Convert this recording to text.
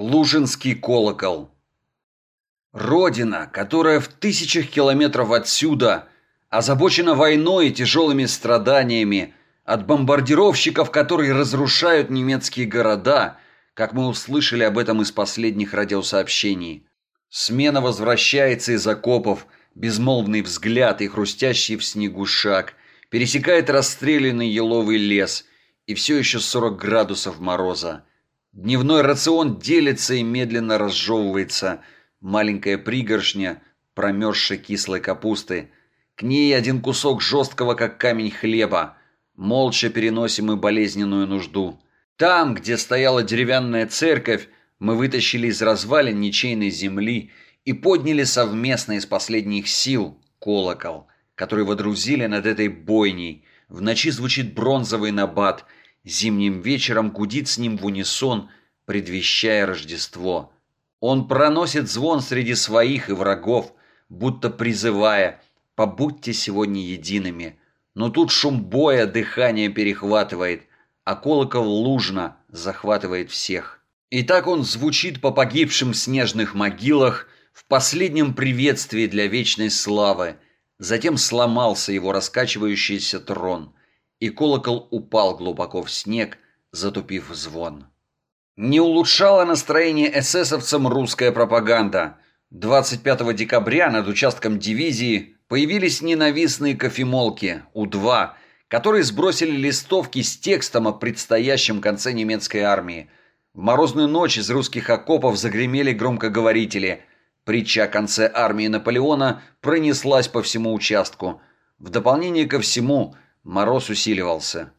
Лужинский колокол. Родина, которая в тысячах километров отсюда озабочена войной и тяжелыми страданиями, от бомбардировщиков, которые разрушают немецкие города, как мы услышали об этом из последних радиосообщений. Смена возвращается из окопов, безмолвный взгляд и хрустящий в снегу шаг, пересекает расстрелянный еловый лес и все еще 40 градусов мороза. Дневной рацион делится и медленно разжевывается. Маленькая пригоршня промерзшей кислой капусты. К ней один кусок жесткого, как камень хлеба. Молча переносим мы болезненную нужду. Там, где стояла деревянная церковь, мы вытащили из развалин ничейной земли и подняли совместно из последних сил колокол, который водрузили над этой бойней. В ночи звучит бронзовый набат – Зимним вечером гудит с ним в унисон, предвещая Рождество. Он проносит звон среди своих и врагов, будто призывая «побудьте сегодня едиными». Но тут шум боя дыхание перехватывает, а колокол лужно захватывает всех. И так он звучит по погибшим снежных могилах в последнем приветствии для вечной славы. Затем сломался его раскачивающийся трон – и колокол упал глубоко в снег, затупив звон. Не улучшала настроение эсэсовцам русская пропаганда. 25 декабря над участком дивизии появились ненавистные кофемолки У-2, которые сбросили листовки с текстом о предстоящем конце немецкой армии. В морозную ночь из русских окопов загремели громкоговорители. Притча о конце армии Наполеона пронеслась по всему участку. В дополнение ко всему – Мороз усиливался.